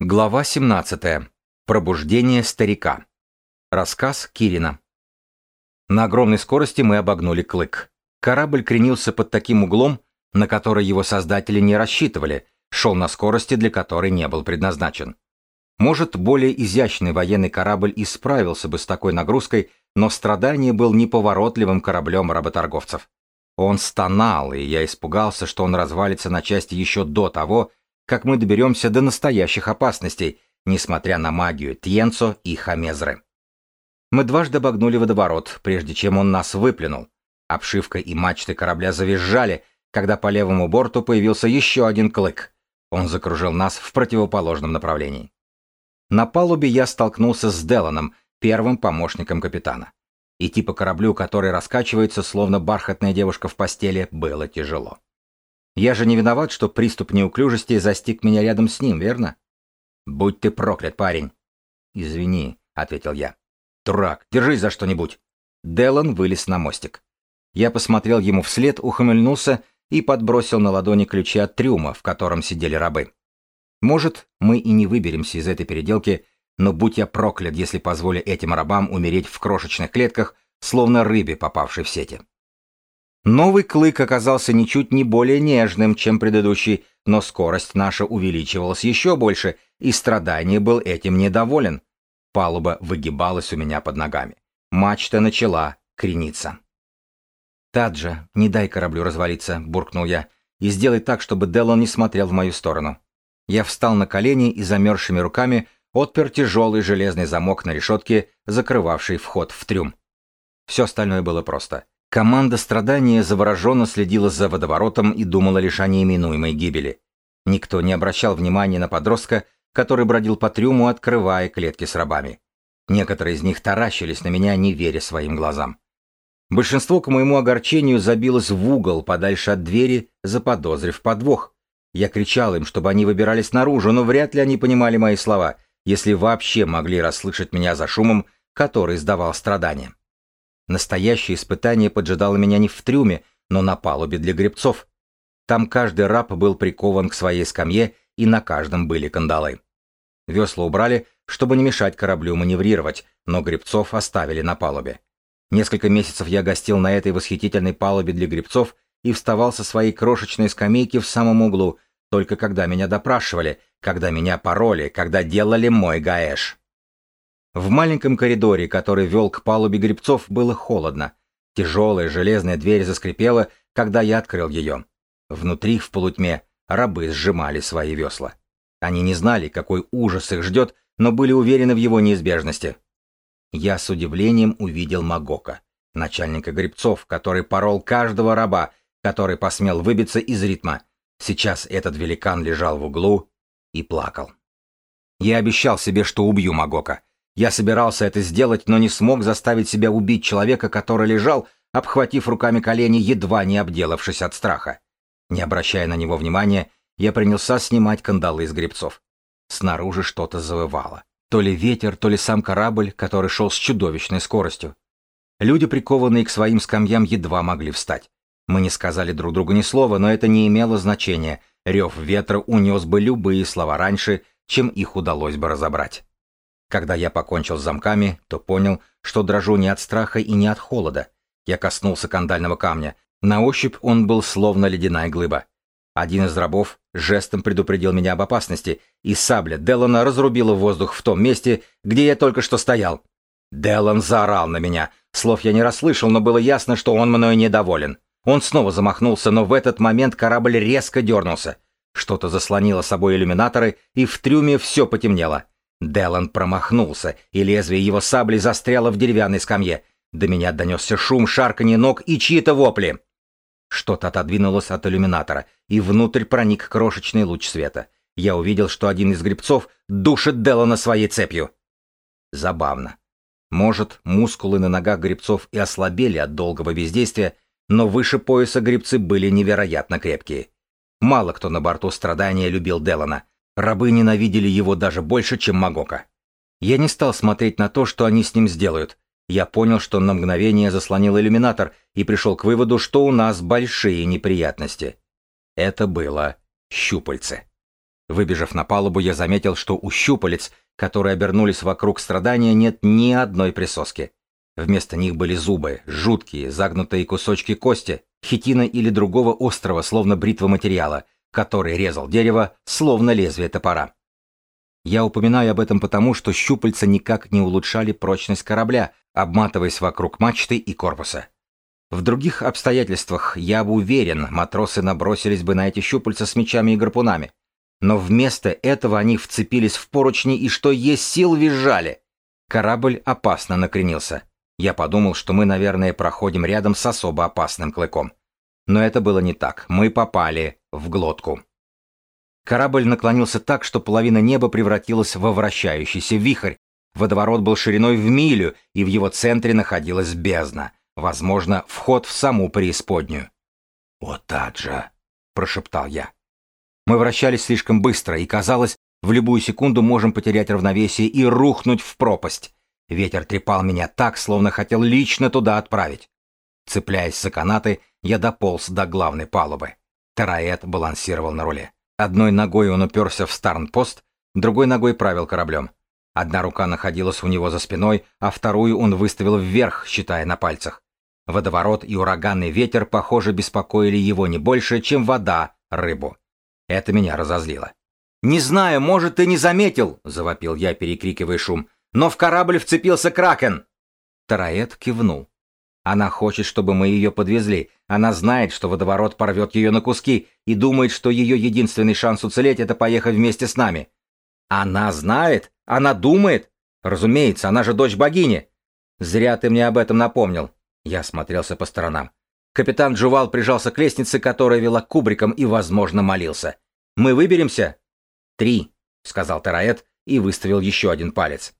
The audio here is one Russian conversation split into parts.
Глава 17. Пробуждение старика. Рассказ Кирина. На огромной скорости мы обогнули клык. Корабль кренился под таким углом, на который его создатели не рассчитывали, шел на скорости, для которой не был предназначен. Может, более изящный военный корабль и справился бы с такой нагрузкой, но страдание был неповоротливым кораблем работорговцев. Он стонал, и я испугался, что он развалится на части еще до того, как мы доберемся до настоящих опасностей, несмотря на магию Тьенцо и Хамезры. Мы дважды обогнули водоворот, прежде чем он нас выплюнул. Обшивка и мачты корабля завизжали, когда по левому борту появился еще один клык. Он закружил нас в противоположном направлении. На палубе я столкнулся с Деланом, первым помощником капитана. Идти по кораблю, который раскачивается, словно бархатная девушка в постели, было тяжело. Я же не виноват, что приступ неуклюжести застиг меня рядом с ним, верно? Будь ты проклят, парень. Извини, ответил я. Дурак, держись за что-нибудь. Делан вылез на мостик. Я посмотрел ему вслед, ухмыльнулся и подбросил на ладони ключи от трюма, в котором сидели рабы. Может, мы и не выберемся из этой переделки, но будь я проклят, если позволю этим рабам умереть в крошечных клетках, словно рыбе, попавшей в сети. Новый клык оказался ничуть не более нежным, чем предыдущий, но скорость наша увеличивалась еще больше, и страдание был этим недоволен. Палуба выгибалась у меня под ногами. Мачта начала крениться. «Таджа, не дай кораблю развалиться», — буркнул я, — «и сделай так, чтобы Делон не смотрел в мою сторону». Я встал на колени и замерзшими руками отпер тяжелый железный замок на решетке, закрывавший вход в трюм. Все остальное было просто — Команда страдания завороженно следила за водоворотом и думала лишь о неименуемой гибели. Никто не обращал внимания на подростка, который бродил по трюму, открывая клетки с рабами. Некоторые из них таращились на меня, не веря своим глазам. Большинство, к моему огорчению, забилось в угол, подальше от двери, заподозрив подвох. Я кричал им, чтобы они выбирались наружу, но вряд ли они понимали мои слова, если вообще могли расслышать меня за шумом, который издавал страдания. Настоящее испытание поджидало меня не в трюме, но на палубе для гребцов. Там каждый раб был прикован к своей скамье, и на каждом были кандалы. Весла убрали, чтобы не мешать кораблю маневрировать, но гребцов оставили на палубе. Несколько месяцев я гостил на этой восхитительной палубе для гребцов и вставал со своей крошечной скамейки в самом углу, только когда меня допрашивали, когда меня пороли, когда делали мой гаэш. В маленьком коридоре, который вел к палубе грибцов, было холодно. Тяжелая железная дверь заскрипела, когда я открыл ее. Внутри, в полутьме, рабы сжимали свои весла. Они не знали, какой ужас их ждет, но были уверены в его неизбежности. Я с удивлением увидел Магока, начальника грибцов, который порол каждого раба, который посмел выбиться из ритма. Сейчас этот великан лежал в углу и плакал. Я обещал себе, что убью Магока, я собирался это сделать, но не смог заставить себя убить человека, который лежал, обхватив руками колени, едва не обделавшись от страха. Не обращая на него внимания, я принялся снимать кандалы из гребцов. Снаружи что-то завывало. То ли ветер, то ли сам корабль, который шел с чудовищной скоростью. Люди, прикованные к своим скамьям, едва могли встать. Мы не сказали друг другу ни слова, но это не имело значения. Рев ветра унес бы любые слова раньше, чем их удалось бы разобрать. Когда я покончил с замками, то понял, что дрожу не от страха и не от холода. Я коснулся кандального камня. На ощупь он был словно ледяная глыба. Один из рабов жестом предупредил меня об опасности, и сабля Делана разрубила воздух в том месте, где я только что стоял. Делан заорал на меня. Слов я не расслышал, но было ясно, что он мною недоволен. Он снова замахнулся, но в этот момент корабль резко дернулся. Что-то заслонило собой иллюминаторы, и в трюме все потемнело. Делан промахнулся, и лезвие его сабли застряло в деревянной скамье. До меня донесся шум шарканье ног и чьи-то вопли. Что-то отодвинулось от иллюминатора, и внутрь проник крошечный луч света. Я увидел, что один из грибцов душит Делана своей цепью. Забавно. Может, мускулы на ногах грибцов и ослабели от долгого бездействия, но выше пояса грибцы были невероятно крепкие. Мало кто на борту страдания любил Делана — Рабы ненавидели его даже больше, чем Магока. Я не стал смотреть на то, что они с ним сделают. Я понял, что на мгновение заслонил иллюминатор и пришел к выводу, что у нас большие неприятности. Это было щупальце. Выбежав на палубу, я заметил, что у щупалец, которые обернулись вокруг страдания, нет ни одной присоски. Вместо них были зубы, жуткие, загнутые кусочки кости, хитина или другого острого, словно бритва материала, который резал дерево, словно лезвие топора. Я упоминаю об этом потому, что щупальца никак не улучшали прочность корабля, обматываясь вокруг мачты и корпуса. В других обстоятельствах, я бы уверен, матросы набросились бы на эти щупальца с мечами и гарпунами. Но вместо этого они вцепились в поручни и что есть сил визжали. Корабль опасно накренился. Я подумал, что мы, наверное, проходим рядом с особо опасным клыком. Но это было не так. Мы попали в глотку. Корабль наклонился так, что половина неба превратилась во вращающийся вихрь. Водоворот был шириной в милю, и в его центре находилась бездна. Возможно, вход в саму преисподнюю. «Вот так же!» — прошептал я. Мы вращались слишком быстро, и, казалось, в любую секунду можем потерять равновесие и рухнуть в пропасть. Ветер трепал меня так, словно хотел лично туда отправить. Цепляясь за канаты, я дополз до главной палубы. Тараэт балансировал на руле. Одной ногой он уперся в старнпост, другой ногой правил кораблем. Одна рука находилась у него за спиной, а вторую он выставил вверх, считая на пальцах. Водоворот и ураганный ветер, похоже, беспокоили его не больше, чем вода рыбу. Это меня разозлило. «Не знаю, может, ты не заметил», — завопил я, перекрикивая шум, «но в корабль вцепился Кракен!» Тараэт кивнул. Она хочет, чтобы мы ее подвезли. Она знает, что водоворот порвет ее на куски и думает, что ее единственный шанс уцелеть — это поехать вместе с нами. Она знает? Она думает? Разумеется, она же дочь богини. Зря ты мне об этом напомнил. Я смотрелся по сторонам. Капитан Джувал прижался к лестнице, которая вела к кубрикам, и, возможно, молился. «Мы выберемся?» «Три», — сказал Тараэт и выставил еще один палец.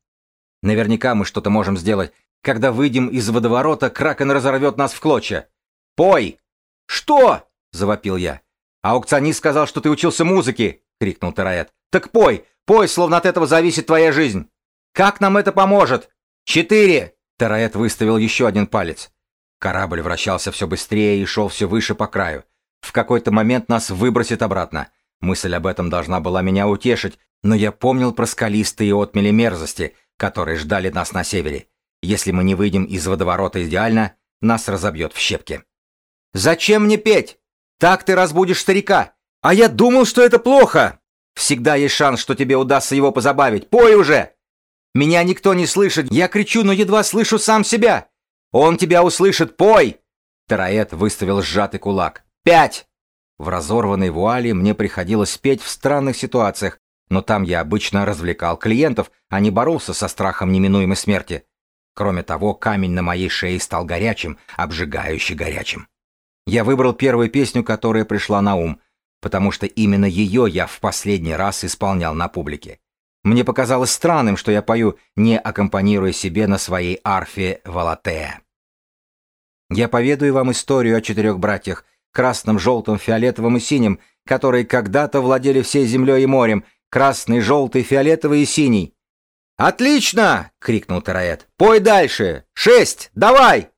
«Наверняка мы что-то можем сделать. Когда выйдем из водоворота, Кракен разорвет нас в клочья. «Пой!» «Что?» — завопил я. «Аукционист сказал, что ты учился музыке!» — крикнул Тараэт. «Так пой! Пой, словно от этого зависит твоя жизнь!» «Как нам это поможет?» «Четыре!» — Тараэт выставил еще один палец. Корабль вращался все быстрее и шел все выше по краю. В какой-то момент нас выбросит обратно. Мысль об этом должна была меня утешить, но я помнил про скалистые отмели мерзости, которые ждали нас на севере. Если мы не выйдем из водоворота идеально, нас разобьет в щепки. «Зачем мне петь? Так ты разбудишь старика. А я думал, что это плохо. Всегда есть шанс, что тебе удастся его позабавить. Пой уже!» «Меня никто не слышит. Я кричу, но едва слышу сам себя. Он тебя услышит. Пой!» Тараэт выставил сжатый кулак. «Пять!» В разорванной вуале мне приходилось петь в странных ситуациях, но там я обычно развлекал клиентов, а не боролся со страхом неминуемой смерти. Кроме того, камень на моей шее стал горячим, обжигающе горячим. Я выбрал первую песню, которая пришла на ум, потому что именно ее я в последний раз исполнял на публике. Мне показалось странным, что я пою, не аккомпанируя себе на своей арфе Валатея. Я поведаю вам историю о четырех братьях, красном, желтом, фиолетовом и синем, которые когда-то владели всей землей и морем, красный, желтый, фиолетовый и синий. «Отлично!» — крикнул Тараэт. «Пой дальше! Шесть! Давай!»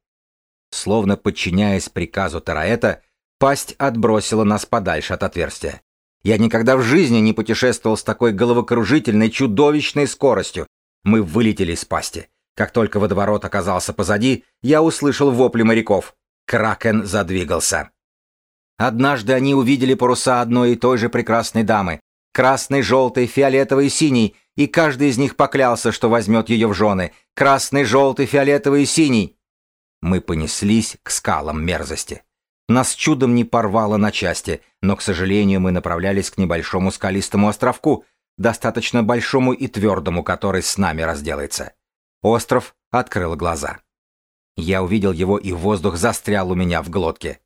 Словно подчиняясь приказу Тараэта, пасть отбросила нас подальше от отверстия. Я никогда в жизни не путешествовал с такой головокружительной, чудовищной скоростью. Мы вылетели из пасти. Как только водоворот оказался позади, я услышал вопли моряков. Кракен задвигался. Однажды они увидели паруса одной и той же прекрасной дамы. Красный, желтый, фиолетовый синий, и каждый из них поклялся, что возьмет ее в жены. Красный, желтый, фиолетовый синий. Мы понеслись к скалам мерзости. Нас чудом не порвало на части, но, к сожалению, мы направлялись к небольшому скалистому островку, достаточно большому и твердому, который с нами разделается. Остров открыл глаза. Я увидел его, и воздух застрял у меня в глотке.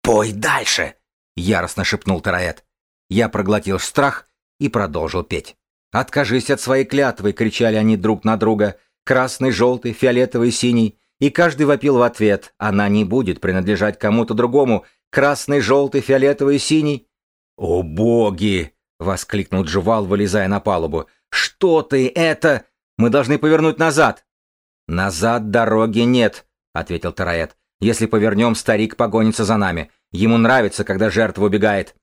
«Пой дальше!» — яростно шепнул Тараэт. Я проглотил страх и продолжил петь. «Откажись от своей клятвы!» — кричали они друг на друга. «Красный, желтый, фиолетовый, синий!» И каждый вопил в ответ. «Она не будет принадлежать кому-то другому! Красный, желтый, фиолетовый, синий!» «О боги!» — воскликнул Джувал, вылезая на палубу. «Что ты это? Мы должны повернуть назад!» «Назад дороги нет!» — ответил Тараэт. «Если повернем, старик погонится за нами. Ему нравится, когда жертва убегает».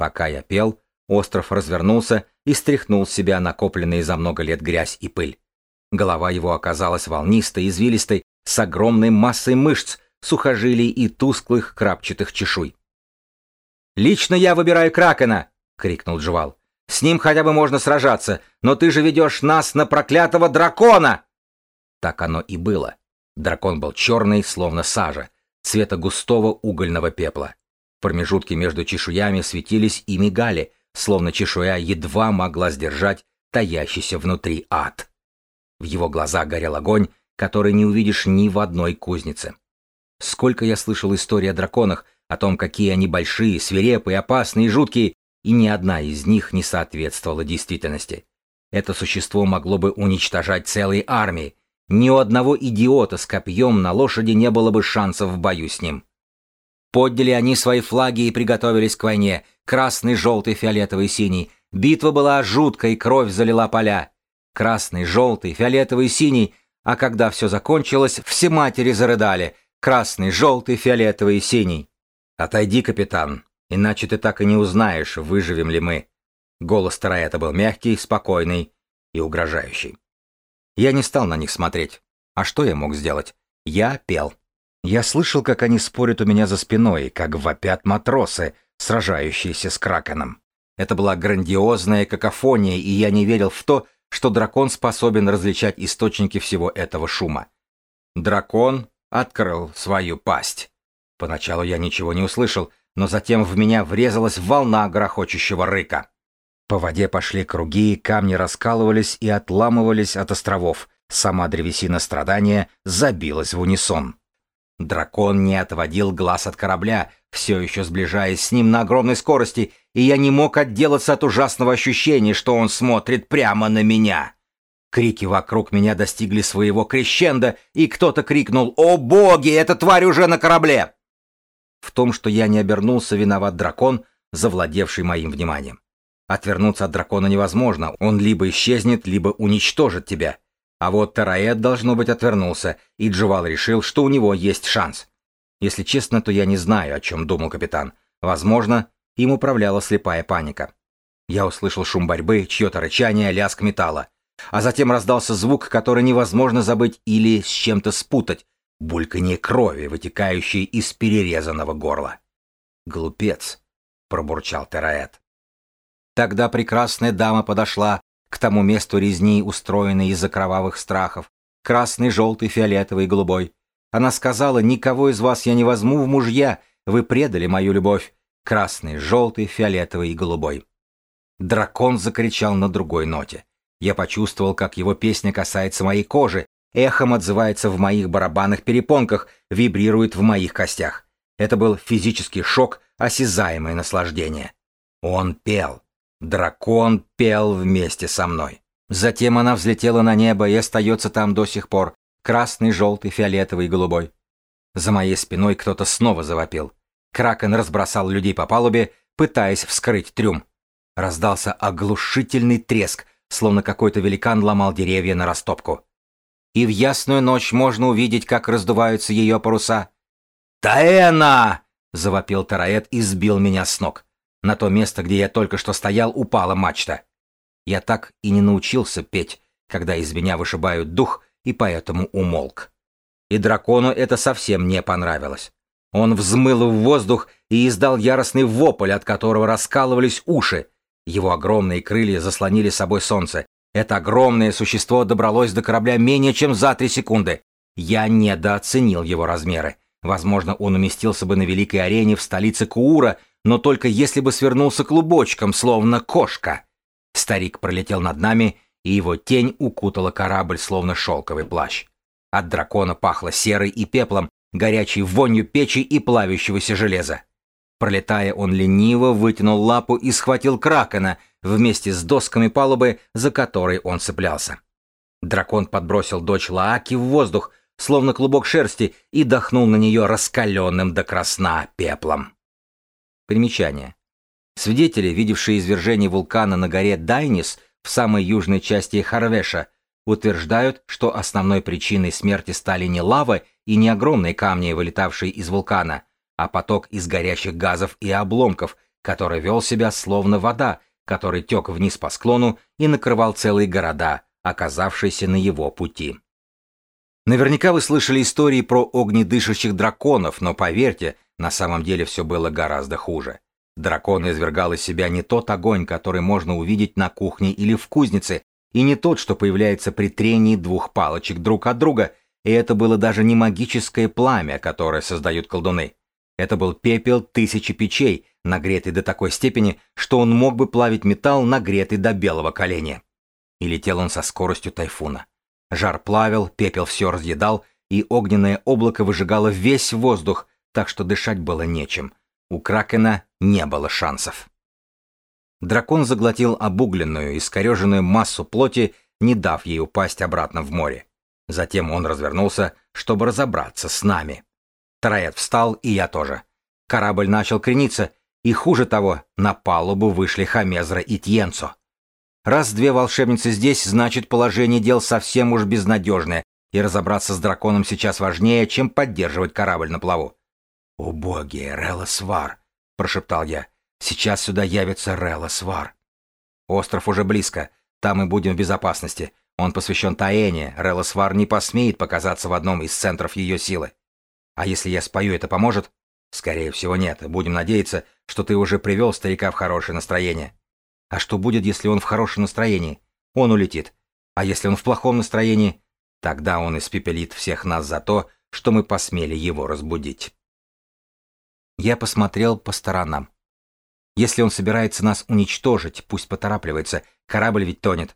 Пока я пел, Остров развернулся и стряхнул с себя накопленные за много лет грязь и пыль. Голова его оказалась волнистой, извилистой, с огромной массой мышц, сухожилий и тусклых крапчатых чешуй. «Лично я выбираю Кракена!» — крикнул Джувал. «С ним хотя бы можно сражаться, но ты же ведешь нас на проклятого дракона!» Так оно и было. Дракон был черный, словно сажа, цвета густого угольного пепла. Промежутки между чешуями светились и мигали, словно чешуя едва могла сдержать таящийся внутри ад. В его глазах горел огонь, который не увидишь ни в одной кузнице. Сколько я слышал историй о драконах, о том, какие они большие, свирепые, опасные и жуткие, и ни одна из них не соответствовала действительности. Это существо могло бы уничтожать целые армии. Ни у одного идиота с копьем на лошади не было бы шансов в бою с ним. Подняли они свои флаги и приготовились к войне. Красный, желтый, фиолетовый, синий. Битва была жуткой, кровь залила поля. Красный, желтый, фиолетовый, синий. А когда все закончилось, все матери зарыдали. Красный, желтый, фиолетовый, синий. «Отойди, капитан, иначе ты так и не узнаешь, выживем ли мы». Голос Тараэта был мягкий, спокойный и угрожающий. Я не стал на них смотреть. А что я мог сделать? Я пел. Я слышал, как они спорят у меня за спиной, как вопят матросы, сражающиеся с Кракеном. Это была грандиозная какофония, и я не верил в то, что дракон способен различать источники всего этого шума. Дракон открыл свою пасть. Поначалу я ничего не услышал, но затем в меня врезалась волна грохочущего рыка. По воде пошли круги, камни раскалывались и отламывались от островов. Сама древесина страдания забилась в унисон. Дракон не отводил глаз от корабля, все еще сближаясь с ним на огромной скорости, и я не мог отделаться от ужасного ощущения, что он смотрит прямо на меня. Крики вокруг меня достигли своего крещенда, и кто-то крикнул «О боги, эта тварь уже на корабле!» В том, что я не обернулся, виноват дракон, завладевший моим вниманием. Отвернуться от дракона невозможно, он либо исчезнет, либо уничтожит тебя. А вот Тараэт, должно быть, отвернулся, и Джувал решил, что у него есть шанс. Если честно, то я не знаю, о чем думал капитан. Возможно, им управляла слепая паника. Я услышал шум борьбы, чье-то рычание, лязг металла. А затем раздался звук, который невозможно забыть или с чем-то спутать. Бульканье крови, вытекающей из перерезанного горла. «Глупец», — пробурчал Тераэт. Тогда прекрасная дама подошла, к тому месту резни, устроенной из-за кровавых страхов, красный, желтый, фиолетовый голубой. Она сказала, никого из вас я не возьму в мужья, вы предали мою любовь, красный, желтый, фиолетовый и голубой. Дракон закричал на другой ноте. Я почувствовал, как его песня касается моей кожи, эхом отзывается в моих барабанных перепонках, вибрирует в моих костях. Это был физический шок, осязаемое наслаждение. Он пел. Дракон пел вместе со мной. Затем она взлетела на небо и остается там до сих пор. Красный, желтый, фиолетовый и голубой. За моей спиной кто-то снова завопил. Кракен разбросал людей по палубе, пытаясь вскрыть трюм. Раздался оглушительный треск, словно какой-то великан ломал деревья на растопку. И в ясную ночь можно увидеть, как раздуваются ее паруса. «Таэна!» — завопил Тараэт и сбил меня с ног. На то место, где я только что стоял, упала мачта. Я так и не научился петь, когда из меня вышибают дух, и поэтому умолк. И дракону это совсем не понравилось. Он взмыл в воздух и издал яростный вопль, от которого раскалывались уши. Его огромные крылья заслонили собой солнце. Это огромное существо добралось до корабля менее чем за три секунды. Я недооценил его размеры. Возможно, он уместился бы на великой арене в столице Куура, но только если бы свернулся клубочком, словно кошка. Старик пролетел над нами, и его тень укутала корабль, словно шелковый плащ. От дракона пахло серой и пеплом, горячей вонью печи и плавящегося железа. Пролетая, он лениво вытянул лапу и схватил кракена вместе с досками палубы, за которой он цеплялся. Дракон подбросил дочь Лааки в воздух, словно клубок шерсти, и дохнул на нее раскаленным до красна пеплом. Примечание. Свидетели, видевшие извержение вулкана на горе Дайнис в самой южной части Харвеша, утверждают, что основной причиной смерти стали не лава и не огромные камни, вылетавшие из вулкана, а поток из горящих газов и обломков, который вел себя словно вода, который тек вниз по склону и накрывал целые города, оказавшиеся на его пути. Наверняка вы слышали истории про огнедышащих драконов, но поверьте, на самом деле все было гораздо хуже. Дракон извергал из себя не тот огонь, который можно увидеть на кухне или в кузнице, и не тот, что появляется при трении двух палочек друг от друга, и это было даже не магическое пламя, которое создают колдуны. Это был пепел тысячи печей, нагретый до такой степени, что он мог бы плавить металл, нагретый до белого коленя. И летел он со скоростью тайфуна. Жар плавил, пепел все разъедал, и огненное облако выжигало весь воздух, так что дышать было нечем. У Кракена не было шансов. Дракон заглотил обугленную, искореженную массу плоти, не дав ей упасть обратно в море. Затем он развернулся, чтобы разобраться с нами. Тараэт встал, и я тоже. Корабль начал крениться, и хуже того, на палубу вышли Хамезра и Тьенцо. Раз две волшебницы здесь, значит положение дел совсем уж безнадежное, и разобраться с драконом сейчас важнее, чем поддерживать корабль на плаву. «О боги, Свар!» — прошептал я. «Сейчас сюда явится Релла Свар». «Остров уже близко, там мы будем в безопасности. Он посвящен Таэне, Релла Свар не посмеет показаться в одном из центров ее силы. А если я спою, это поможет?» «Скорее всего, нет. Будем надеяться, что ты уже привел старика в хорошее настроение». А что будет, если он в хорошем настроении? Он улетит. А если он в плохом настроении? Тогда он испепелит всех нас за то, что мы посмели его разбудить. Я посмотрел по сторонам. Если он собирается нас уничтожить, пусть поторапливается, корабль ведь тонет.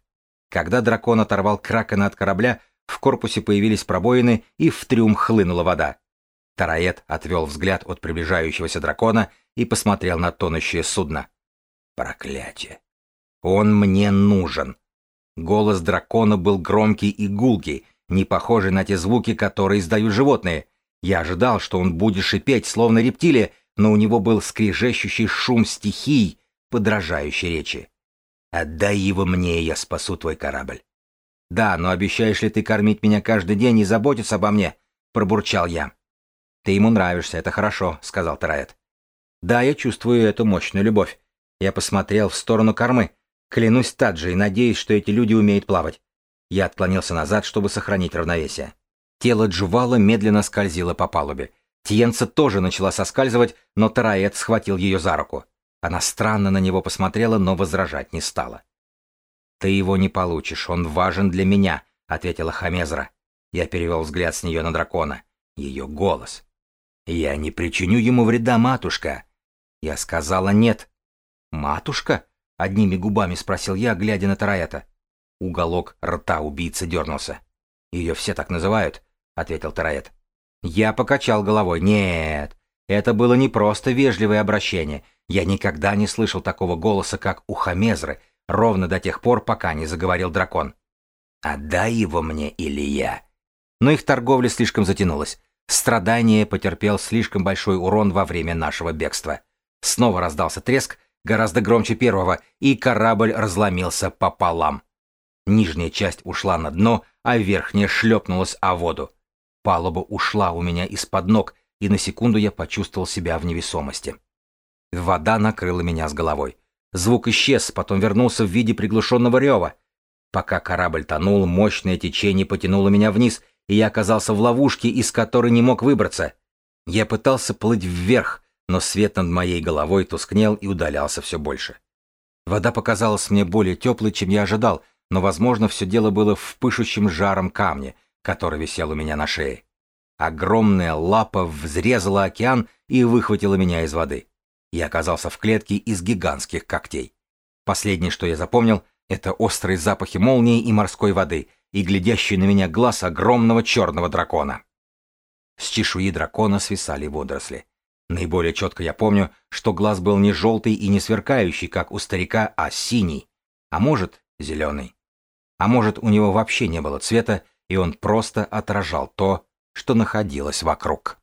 Когда дракон оторвал кракена от корабля, в корпусе появились пробоины, и в трюм хлынула вода. Тараэт отвел взгляд от приближающегося дракона и посмотрел на тонущее судно. Проклятие. Он мне нужен. Голос дракона был громкий и гулкий, не похожий на те звуки, которые издают животные. Я ожидал, что он будет шипеть, словно рептилия, но у него был скрежещущий шум стихий, подражающий речи. «Отдай его мне, и я спасу твой корабль». «Да, но обещаешь ли ты кормить меня каждый день и заботиться обо мне?» — пробурчал я. «Ты ему нравишься, это хорошо», — сказал Тараэт. «Да, я чувствую эту мощную любовь. Я посмотрел в сторону кормы. Клянусь Таджи надеюсь, что эти люди умеют плавать. Я отклонился назад, чтобы сохранить равновесие. Тело Джувала медленно скользило по палубе. Тиенца тоже начала соскальзывать, но Тараэт схватил ее за руку. Она странно на него посмотрела, но возражать не стала. «Ты его не получишь, он важен для меня», — ответила Хамезра. Я перевел взгляд с нее на дракона. Ее голос. «Я не причиню ему вреда, матушка». Я сказала «нет». «Матушка?» — одними губами спросил я, глядя на Тараэта. Уголок рта убийцы дернулся. «Ее все так называют», — ответил Тараэт. Я покачал головой. «Нет, это было не просто вежливое обращение. Я никогда не слышал такого голоса, как у Хамезры, ровно до тех пор, пока не заговорил дракон. «Отдай его мне или я». Но их торговля слишком затянулась. Страдание потерпел слишком большой урон во время нашего бегства. Снова раздался треск, гораздо громче первого, и корабль разломился пополам. Нижняя часть ушла на дно, а верхняя шлепнулась о воду. Палуба ушла у меня из-под ног, и на секунду я почувствовал себя в невесомости. Вода накрыла меня с головой. Звук исчез, потом вернулся в виде приглушенного рева. Пока корабль тонул, мощное течение потянуло меня вниз, и я оказался в ловушке, из которой не мог выбраться. Я пытался плыть вверх, но свет над моей головой тускнел и удалялся все больше. Вода показалась мне более теплой, чем я ожидал, но, возможно, все дело было в пышущем жаром камне, который висел у меня на шее. Огромная лапа взрезала океан и выхватила меня из воды. Я оказался в клетке из гигантских когтей. Последнее, что я запомнил, это острые запахи молнии и морской воды и глядящий на меня глаз огромного черного дракона. С чешуи дракона свисали водоросли. Наиболее четко я помню, что глаз был не желтый и не сверкающий, как у старика, а синий, а может, зеленый. А может, у него вообще не было цвета, и он просто отражал то, что находилось вокруг.